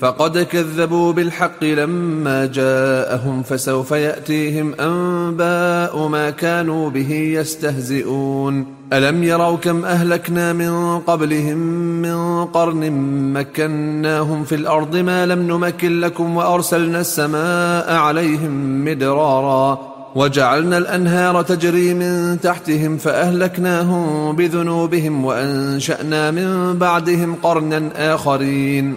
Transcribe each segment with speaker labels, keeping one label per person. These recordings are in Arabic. Speaker 1: فقد كذبوا بالحق لما جاءهم فسوف ياتيهم انباء ما كانوا به يستهزئون الم يروا كم اهلكنا من قبلهم من قرن مكناهم في الارض ما لم نمكن لكم وارسلنا السماء عليهم مدرارا وجعلنا الانهار تجري من تحتهم فاهلكناهم بذنوبهم وانشانا من بعدهم قرنا اخرين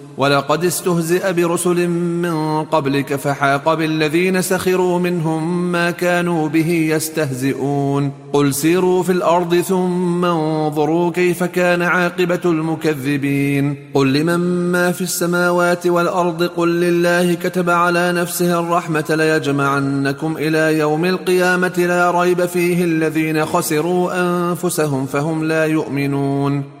Speaker 1: ولقد استهزئ برسل من قبلك فحاق بالذين سخروا منهم ما كانوا به يستهزئون قل سيروا في الأرض ثم انظروا كيف كان عاقبة المكذبين قل لمن ما في السماوات والأرض قل لله كتب على نفسه الرحمة ليجمعنكم إلى يوم القيامة لا ريب فيه الذين خسروا أنفسهم فهم لا يؤمنون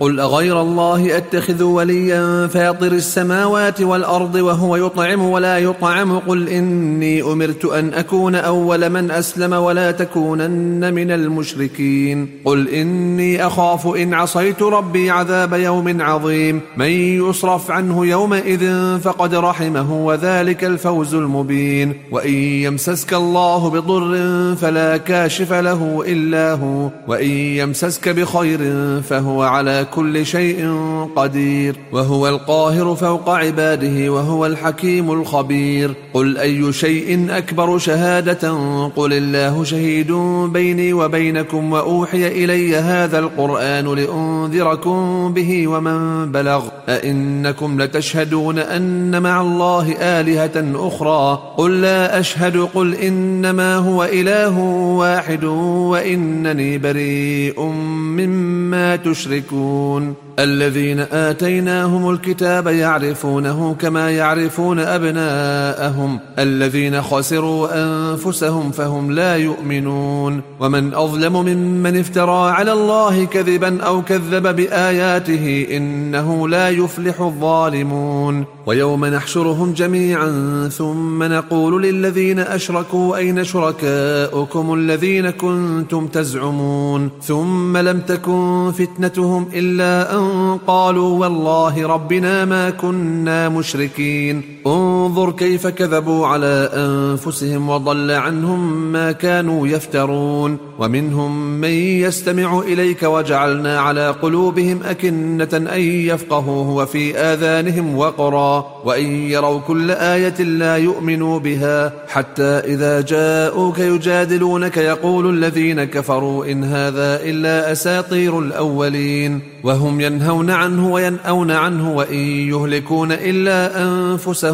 Speaker 1: قل أغير الله أتخذ وليا فاطر السماوات والأرض وهو يطعم ولا يطعم قل إني أمرت أن أكون أول من أسلم ولا تكونن من المشركين قل إني أخاف إن عصيت ربي عذاب يوم عظيم من يصرف عنه يومئذ فقد رحمه وذلك الفوز المبين وإن يمسسك الله بضر فلا كاشف له إلا هو وإن يمسسك بخير فهو على على كل شيء قدير وهو القاهر فوق عباده وهو الحكيم الخبير قل أي شيء أكبر شهادة قل الله شهيد بيني وبينكم وأوحي إلي هذا القرآن لأنذركم به ومن بلغ أئنكم لتشهدون أن مع الله آلهة أخرى قل لا أشهد قل إنما هو إله واحد وإنني بريء مما تشركون يعلمون الذين آتيناهم الكتاب يعرفونه كما يعرفون أبناءهم الذين خسروا أنفسهم فهم لا يؤمنون ومن أظلم ممن افترى على الله كذبا أو كذب بآياته إنه لا يفلح الظالمون ويوم نحشرهم جميعا ثم نقول للذين أشركوا أين شركاؤكم الذين كنتم تزعمون ثم لم تكن فتنتهم إلا أن قالوا والله ربنا ما كنا مشركين انظر كيف كذبوا على أنفسهم وضل عنهم ما كانوا يفترون ومنهم من يستمع إليك وجعلنا على قلوبهم أكنة أن يفقهوه وفي آذانهم وقرا وإن يروا كل آية لا يؤمنوا بها حتى إذا جاءوك يجادلونك يقول الذين كفروا إن هذا إلا أساطير الأولين وهم ينهون عنه وينأون عنه وإن يهلكون إلا أنفسهم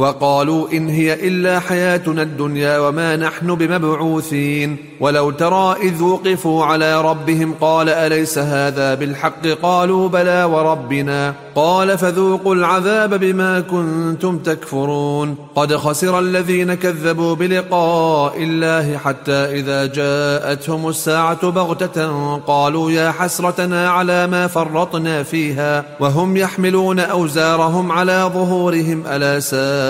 Speaker 1: وقالوا إن هي إلا حياتنا الدنيا وما نحن بمبعوثين ولو ترى إذ وقفوا على ربهم قال أليس هذا بالحق قالوا بلى وربنا قال فذوقوا العذاب بما كنتم تكفرون قد خسر الذين كذبوا بلقاء الله حتى إذا جاءتهم الساعة بغتة قالوا يا حسرتنا على ما فرطنا فيها وهم يحملون أوزارهم على ظهورهم ألا سائل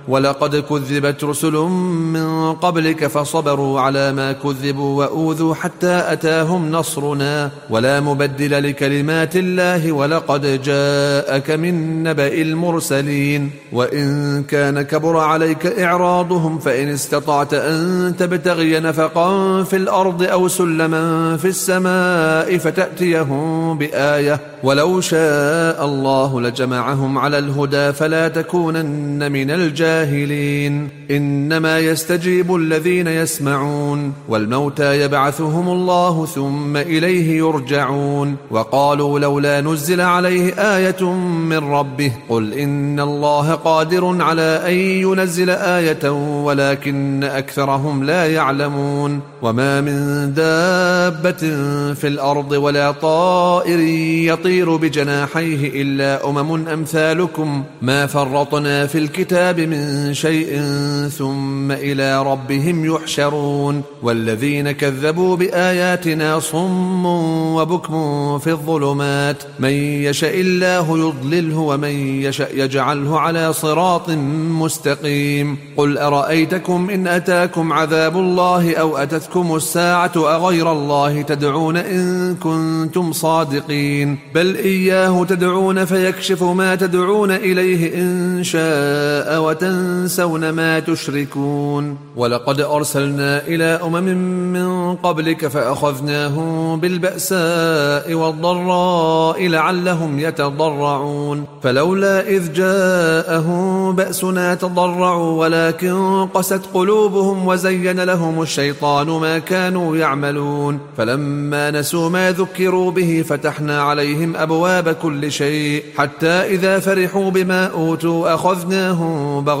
Speaker 1: ولقد كذبت رسل من قبلك فصبروا على ما كذبوا وأوذوا حتى أتاهم نصرنا ولا مبدل لكلمات الله ولقد جاءك من نبأ المرسلين وإن كان كبر عليك إعراضهم فإن استطعت أن تبتغي نفقا في الأرض أو سلما في السماء فتأتيهم بآية ولو شاء الله لجمعهم على الهدى فلا تكونن من الجاهلين الجاهلين إنما يستجيب الذين يسمعون والموتى يبعثهم الله ثم إليه يرجعون وقالوا لولا نزل عليه آية من ربه قل إن الله قادر على أن ينزل آية ولكن أكثرهم لا يعلمون وما من دابة في الأرض ولا طائر يطير بجناحيه إلا أمم أمثالكم ما فرطنا في الكتاب من من شيء ثم إلى ربهم يحشرون والذين كذبوا بآياتنا صم وبكم في الظلمات من يشاء الله يضلله ومن يشاء يجعله على صراط مستقيم قل أرأيتكم إن أتاكم عذاب الله أو أتتكم الساعة أغير الله تدعون إن كنتم صادقين بل إياه تدعون فيكشف ما تدعون إليه إن شاء وتنفع تنسون ما تشركون ولقد أرسلنا إلى أمم من قبلك فأخذناهم بالبأساء والضراء لعلهم يتضرعون فلولا إذ جاءهم بأسنا تضرعوا ولكن قست قلوبهم وزين لهم الشيطان ما كانوا يعملون فلما نسوا ما ذكروا به فتحنا عليهم أبواب كل شيء حتى إذا فرحوا بما أوتوا أخذناهم بغيا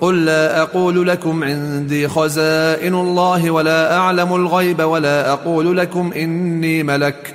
Speaker 1: قل لا أقول لكم عندي خزائن الله ولا أعلم الغيب ولا أقول لكم إني ملك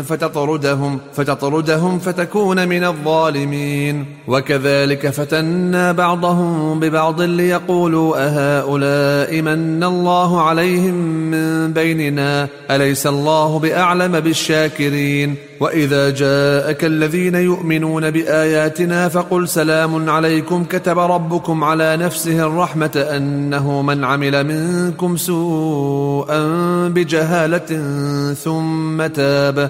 Speaker 1: فتطردهم فتطردهم فتكون من الظالمين وكذلك فتنا بعضهم ببعض ليقولوا أهؤلاء من الله عليهم من بيننا أليس الله بأعلم بالشاكرين وإذا جاءك الذين يؤمنون بآياتنا فقل سلام عليكم كتب ربكم على نفسه الرحمة أنه من عمل منكم سوءا بجهالة ثم تاب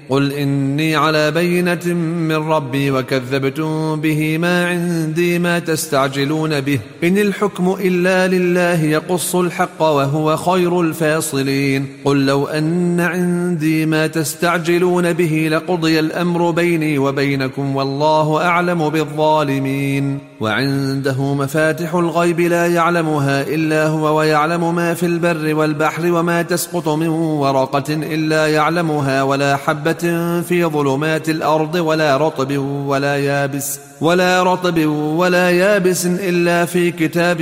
Speaker 1: قل إني على بينة من ربي وكذبتم به ما عندي ما تستعجلون به إن الحكم إلا لله يقص الحق وهو خير الفاصلين قل لو أن عندي ما تستعجلون به لقضي الأمر بيني وبينكم والله أعلم بالظالمين وعنده مفاتح الغيب لا يعلمها إلا هو ويعلم ما في البر والبحر وما تسقط من ورقة إلا يعلمها ولا حبة في ظلمات الأرض ولا رطب ولا يابس ولا رطب ولا يابس إلا في كتاب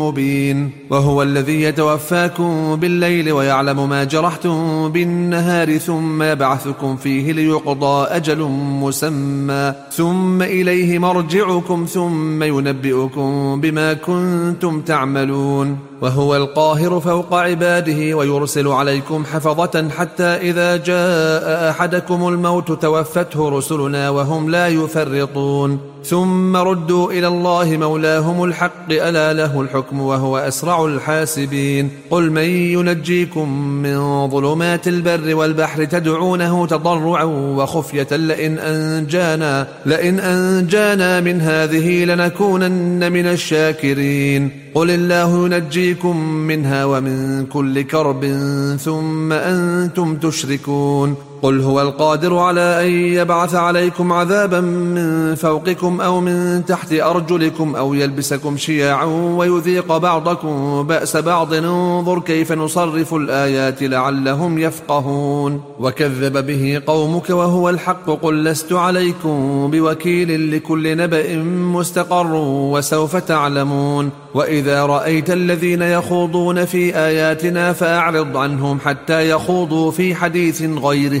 Speaker 1: مبين وهو الذي يتوفاكم بالليل ويعلم ما جرحتم بالنهار ثم يبعثكم فيه ليقضى أجل مسمى ثم إليه مرجعكم ثم ينبئكم بما كنتم تعملون وهو القاهر فوق عباده ويرسل عليكم حفظة حتى إذا جاء أحدكم الموت توفته رسلنا وهم لا يفرطون ثم ردوا إلى الله مولاهم الحق ألا له الحكم وهو أسرع الحاسبين قل من ينجيكم من ظلمات البر والبحر تدعونه تضرعا وخفية لئن أنجانا, لئن أنجانا من هذه لنكونن من الشاكرين قل الله ينجيكم يُنْجِيكُمْ مِنْهَا وَمِنْ كُلِّ كَرْبٍ ثُمَّ أَنْتُمْ تُشْرِكُونَ قل هو القادر على أن يبعث عليكم عذابا من فوقكم أو من تحت أرجلكم أو يلبسكم شياعا ويذيق بعضكم بأس بعض انظر كيف نصرف الآيات لعلهم يفقهون وكذب به قومك وهو الحق قل لست عليكم بوكيل لكل نبأ مستقر وسوف تعلمون وإذا رأيت الذين يخوضون في آياتنا فأعرض عنهم حتى يخوضوا في حديث غيره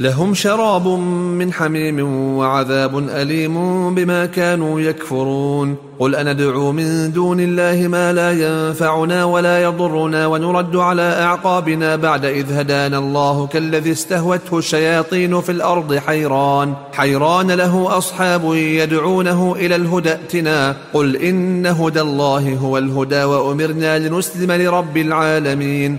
Speaker 1: لهم شراب من حميم وعذاب أليم بما كانوا يكفرون قل أندعو من دون الله ما لا ينفعنا ولا يضرنا ونرد على أعقابنا بعد إذ هدانا الله كالذي استهوته الشياطين في الأرض حيران حيران له أصحاب يدعونه إلى الهدى ائتنا قل إن هدى الله هو الهدى وأمرنا لنسلم لرب العالمين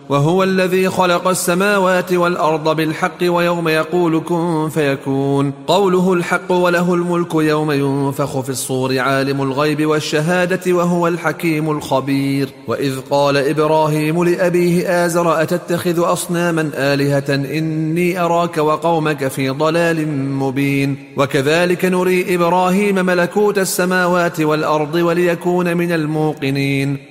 Speaker 1: وهو الذي خلق السماوات والأرض بالحق ويوم يقول كن فيكون قوله الحق وله الملك يوم ينفخ في الصور عالم الغيب والشهادة وهو الحكيم الخبير وإذ قال إبراهيم لأبيه آزر أتتخذ أصناما آلهة إني أراك وقومك في ضلال مبين وكذلك نري إبراهيم ملكوت السماوات والأرض وليكون من الموقنين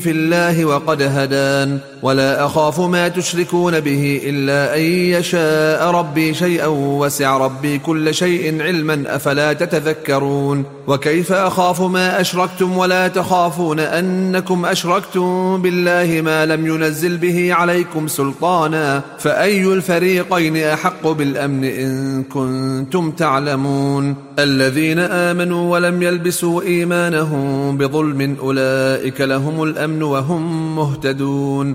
Speaker 1: في الله وقد هدان ولا أخاف ما تشركون به إلا أن يشاء ربي شيئا وسع ربي كل شيء علما أفلا تتذكرون وكيف أخاف ما أشركتم ولا تخافون أنكم أشركتم بالله ما لم ينزل به عليكم سلطانا فأي الفريقين أحق بالأمن إن كنتم تعلمون الذين آمنوا ولم يلبسوا إيمانهم بظلم أولئك لهم الأمن الامن وهم مهتدون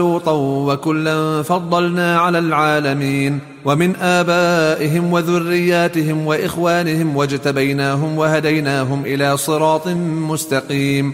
Speaker 1: ولوطا وكلا فضلنا على العالمين ومن آبائهم وذرياتهم وإخوانهم واجتبيناهم وهديناهم إلى صراط مستقيم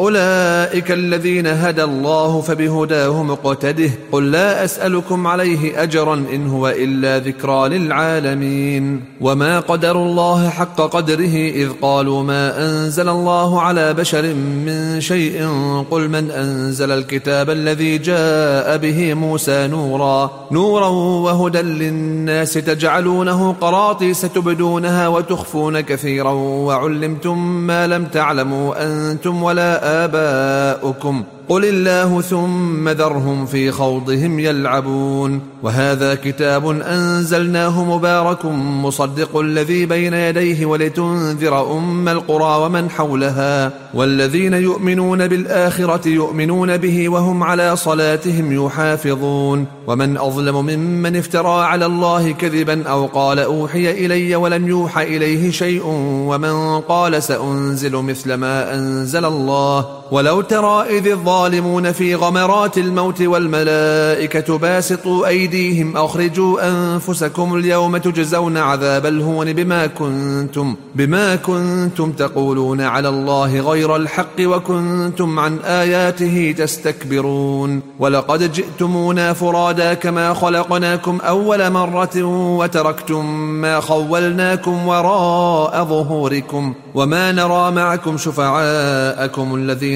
Speaker 1: أولئك الذين هدى الله فبهداه مقتده قل لا أسألكم عليه أجرا إن هو إلا ذكرى للعالمين وما قدروا الله حق قدره إذ قالوا ما أنزل الله على بشر من شيء قل من أنزل الكتاب الذي جاء به موسى نورا نورا وهدى للناس تجعلونه قراطيس تبدونها وتخفون كثيرا وعلمتم ما لم تعلموا أنتم ولا آباؤكم ۖ قل الله ثم ذرهم في خوضهم يلعبون وهذا كتاب أنزلناه مبارك مصدق الذي بين يديه ولتنذر أم القرى ومن حولها والذين يؤمنون بالآخرة يؤمنون به وهم على صلاتهم يحافظون ومن أظلم ممن افترى على الله كذبا أو قال أوحي إلي ولم يوحى إليه شيء ومن قال سأنزل مثل ما أنزل الله ولو ترى إذ الظالمون في غمرات الموت والملائكة باسطوا أيديهم أخرجوا أنفسكم اليوم تجزون عذاب الهون بما كنتم, بما كنتم تقولون على الله غير الحق وكنتم عن آياته تستكبرون ولقد جئتمونا فرادا كما خلقناكم أول مرة وتركتم ما خولناكم وراء ظهوركم وما نرى معكم شفعاءكم الذين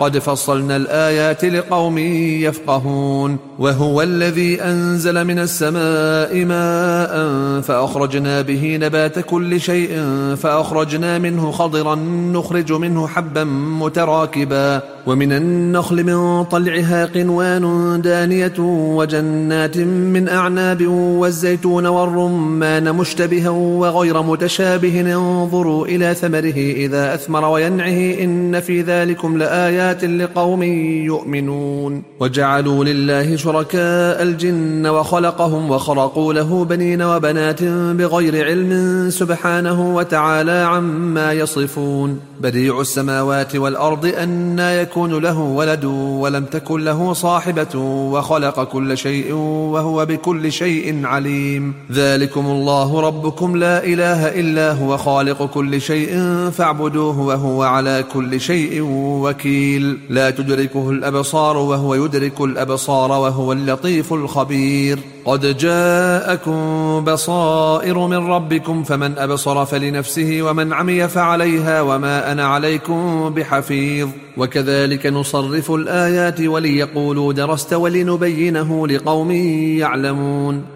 Speaker 1: قد فصلنا الآيات لقوم يفقهون وهو الذي أنزل من السماء ماء فأخرجنا به نبات كل شيء فأخرجنا منه خضرا نخرج منه حبا متراكبا ومن النخل من طلعها قنوان دانية وجنات من أعناب والزيتون والرمان مشتبها وغير متشابه انظروا إلى ثمره إذا أثمر وينعه إن في ذلكم لآيات آيات لقوم يؤمنون وجعلوا لله شركاء الجن وخلقهم وخرقوا له بنين وبنات بغير علم سبحانه وتعالى عما يصفون بديع السماوات والأرض أنا يكون له ولد ولم تكن له صاحبة وخلق كل شيء وهو بكل شيء عليم ذلكم الله ربكم لا إله إلا هو خالق كل شيء فاعبدوه وهو على كل شيء وكيل الجليل لا تدركه الأبصار وهو يدرك الأبصار وهو اللطيف الخبير قد جاءكم بصائر من ربكم فمن أبصر فلنفسه ومن عمي فعليها وما أنا عليكم بحفيظ وكذلك نصرف الآيات وليقولوا درست ولنبينه لقوم يعلمون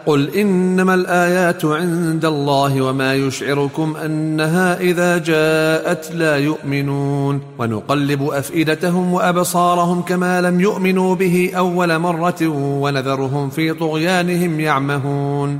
Speaker 1: قل انما الايات عند الله وما يشعركم انها اذا جاءت لا يؤمنون ونقلب افئدتهم وابصارهم كما لم يؤمنوا به اول مره ونذرهم في طغيانهم يعمهون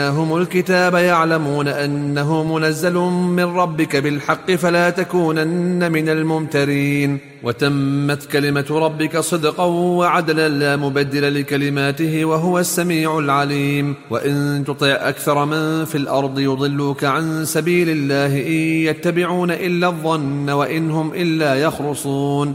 Speaker 1: آتيناهم الكتاب يعلمون أنه منزل من ربك بالحق فلا تكونن من الممترين وتمت كلمة ربك صدقا وعدلا لا مبدل لكلماته وهو السميع العليم وإن تطع أكثر من في الأرض يضلوك عن سبيل الله إن يتبعون إلا الظن وإن هم إلا يخرصون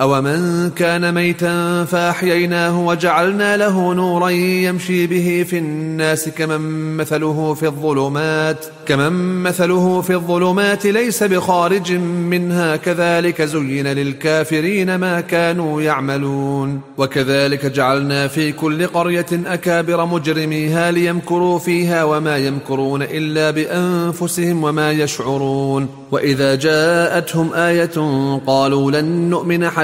Speaker 1: أو من كان ميتا فأحييناه وجعلنا له نورا يمشي به في الناس كمن مثله في الظلمات كمن مثله في الظلمات ليس بخارج منها كذلك زين للكافرين ما كانوا يعملون وكذلك جعلنا في كل قرية أكابر مجرميها ليمكروا فيها وما يمكرون إلا بأنفسهم وما يشعرون وإذا جاءتهم آية قالوا لن نؤمن حتى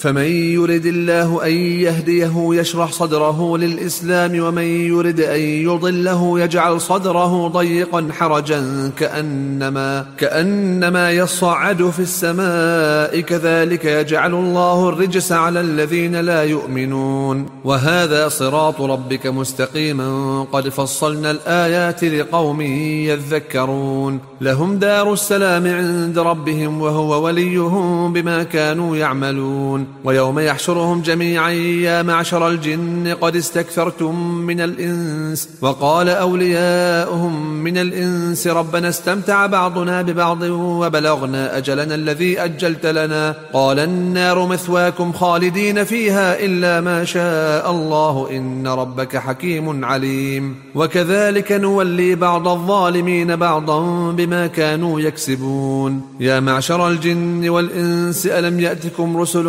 Speaker 1: فمن يرد الله أن يهديه يشرح صدره للإسلام ومن يرد أن يضله يجعل صدره ضيقا حرجا كأنما, كأنما يصعد في السماء كذلك يجعل الله الرجس على الذين لا يؤمنون وهذا صراط ربك مستقيما قد فصلنا الآيات لقوم يذكرون لهم دار السلام عند ربهم وهو وليهم بما كانوا يعملون ويوم يحشرهم جميعا يا معشر الجن قد استكثرتم من الإنس وقال أولياؤهم من الإنس ربنا استمتع بعضنا ببعض وبلغنا أجلنا الذي أجلت لنا قال النار مثواكم خالدين فيها إلا ما شاء الله إن ربك حكيم عليم وكذلك نولي بعض الظالمين بعضا بما كانوا يكسبون يا معشر الجن والإنس ألم يأتكم رسل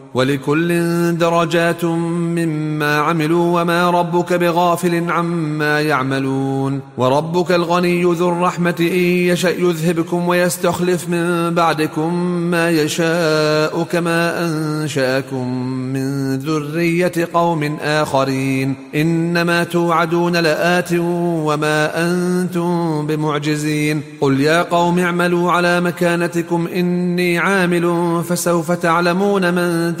Speaker 1: ولكل درجات مما عملوا وما ربك بغافل عما يعملون وربك الغني ذو الرحمة إن يشأ يذهبكم ويستخلف من بعدكم ما يشاء كما أنشأكم من ذرية قوم آخرين إنما توعدون لآت وما أنتم بمعجزين قل يا قوم اعملوا على مكانتكم إني عامل فسوف تعلمون من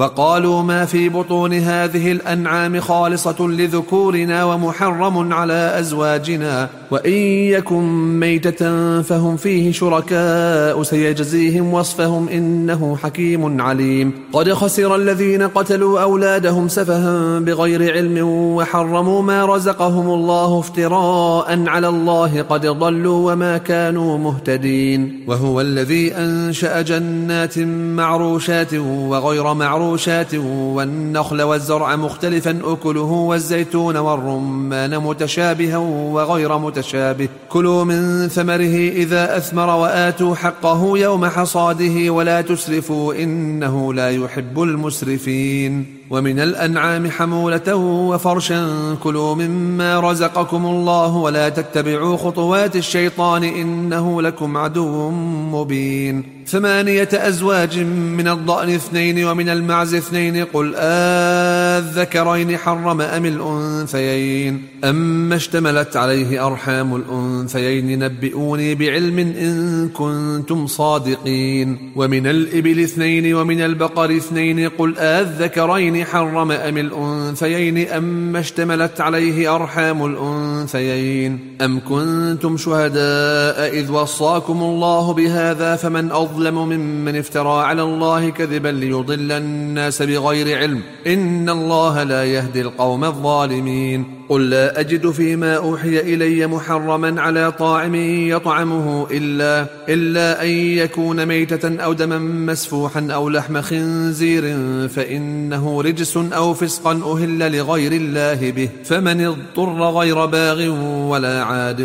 Speaker 1: وقالوا ما في بطون هذه الأنعام خالصة لذكورنا ومحرم على أزواجنا وإن يكن ميتة فهم فيه شركاء سيجزيهم وصفهم إنه حكيم عليم قد خسر الذين قتلوا أولادهم سفها بغير علم وحرموا ما رزقهم الله افتراء على الله قد ضلوا وما كانوا مهتدين وهو الذي أنشأ جنات معروشات وغير معروشات شاة والنخل والزرع مختلفا أكله والزيتون والرمان متشابها وغير متشابه كلوا من ثمره إذا أثمر وآتوا حقه يوم حصاده ولا تسرفوا إنه لا يحب المسرفين ومن الأنعام حمولة وفرشا كلوا مما رزقكم الله ولا تتبعوا خطوات الشيطان إنه لكم عدو مبين ثمانية أزواج من الضأن اثنين ومن المعز اثنين قل آذكرين حرم أم الأنثيين أما اشتملت عليه أرحام الأنثيين نبئوني بعلم إن كنتم صادقين ومن الإبل اثنين ومن البقر اثنين قل آذكرين حرم أم الأنثيين أما اشتملت عليه أرحام الأنثيين أم كنتم شهداء إذ وصاكم الله بهذا فمن أظلم أظلم ممن افترى على الله كذبا ليضل الناس بغير علم إن الله لا يهدي القوم الظالمين قل لا أجد فيما أوحي إلي محرما على طاعم يطعمه إلا, إلا أن يكون ميتة أو دما مسفوحا أو لحم خنزير فإنه رجس أو فسقا أهل لغير الله به فمن اضطر غير باغ ولا عاد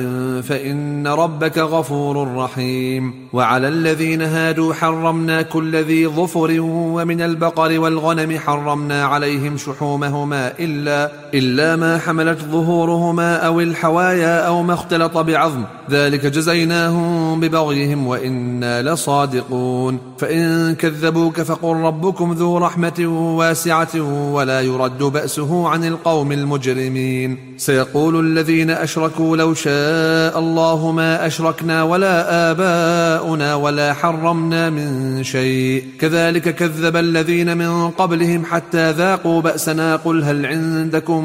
Speaker 1: فإن ربك غفور رحيم وعلى الذين هادوا حرمنا كل ذي ظفر ومن البقر والغنم حرمنا عليهم شحومهما إلا إلا ما حملت ظهورهما أو الحوايا أو ما اختلط بعظم ذلك جزيناهم ببغيهم وإنا لصادقون فإن كذبوك فقل ربكم ذو رحمة واسعة ولا يرد بأسه عن القوم المجرمين سيقول الذين أشركوا لو شاء الله ما أشركنا ولا آباؤنا ولا حرمنا من شيء كذلك كذب الذين من قبلهم حتى ذاقوا بأسنا قل هل عندكم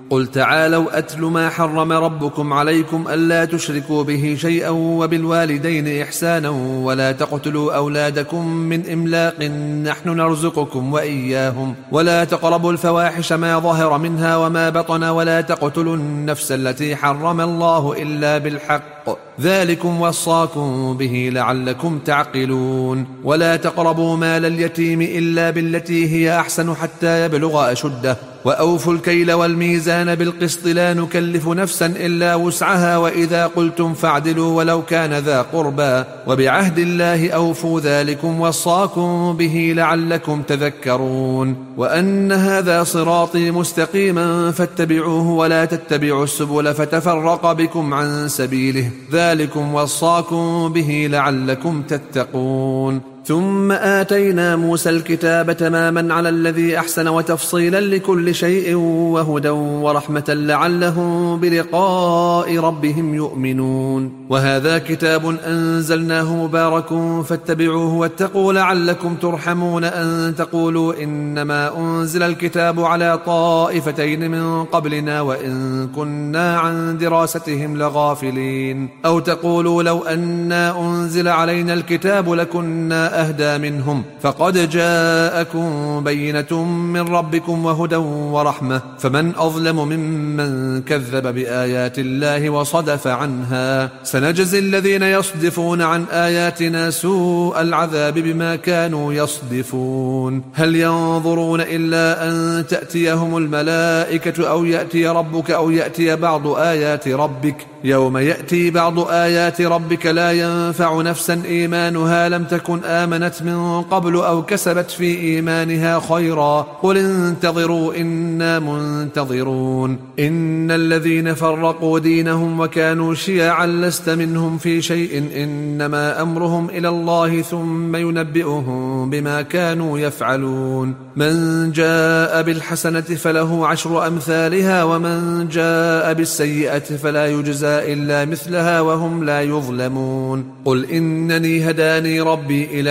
Speaker 1: قل تعالوا أتل ما حرم ربكم عليكم ألا تشركوا به شيئا وبالوالدين إحسانا ولا تقتلوا أولادكم من إملاق نحن نرزقكم وإياهم ولا تقربوا الفواحش ما ظهر منها وما بطن ولا تقتلوا النفس التي حرم الله إلا بالحق ذلكم وصاكم به لعلكم تعقلون ولا تقربوا مال اليتيم إلا بالتي هي أحسن حتى يبلغ أشده واوفوا الكيل والميزان بالقسط لا نكلف نفسا الا وسعها واذا قلتم فاعدلوا ولو كان ذا قربى وبعهد الله اوفوا ذلكم وصاكم به لعلكم تذكرون وان هذا صراطي مستقيما فاتبعوه ولا تتبعوا السبل فتفرق بكم عن سبيله ذلكم وصاكم به لعلكم تتقون ثم آتينا موسى الكتاب تماما على الذي أحسن وتفصيلا لكل شيء وهدى ورحمة لعلهم بلقاء ربهم يؤمنون وهذا كتاب أنزلناه مبارك فاتبعوه واتقوا لعلكم ترحمون أن تقولوا إنما أنزل الكتاب على طائفتين من قبلنا وإن كنا عن دراستهم لغافلين أو تقولوا لو أنا أنزل علينا الكتاب لكنا أهدى منهم فقد جاءكم بينة من ربكم وهدى ورحمة فمن أظلم ممن كذب بآيات الله وصدف عنها سنجزي الذين يصدفون عن آياتنا سوء العذاب بما كانوا يصدفون هل ينظرون إلا أن تأتيهم الملائكة أو يأتي ربك أو يأتي بعض آيات ربك يوم يأتي بعض آيات ربك لا ينفع نفسا إيمانها لم تكن آية آمنت من قبل أو كسبت في إيمانها خيرا قل انتظروا إنا منتظرون إن الذين فرقوا دينهم وكانوا شيعا لست منهم في شيء إنما أمرهم إلى الله ثم ينبئهم بما كانوا يفعلون من جاء بالحسنة فله عشر أمثالها ومن جاء بالسيئة فلا يجزى إلا مثلها وهم لا يظلمون قل إنني هداني ربي إلى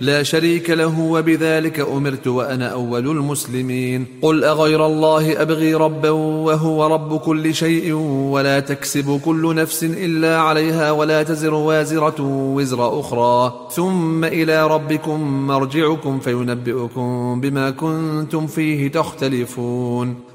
Speaker 1: لا شريك له وبذلك أمرت وأنا أول المسلمين قل أغير الله أبغي ربا وهو رب كل شيء ولا تكسب كل نفس إلا عليها ولا تزر وازرة وزر أخرى ثم إلى ربكم مرجعكم فينبئكم بما كنتم فيه تختلفون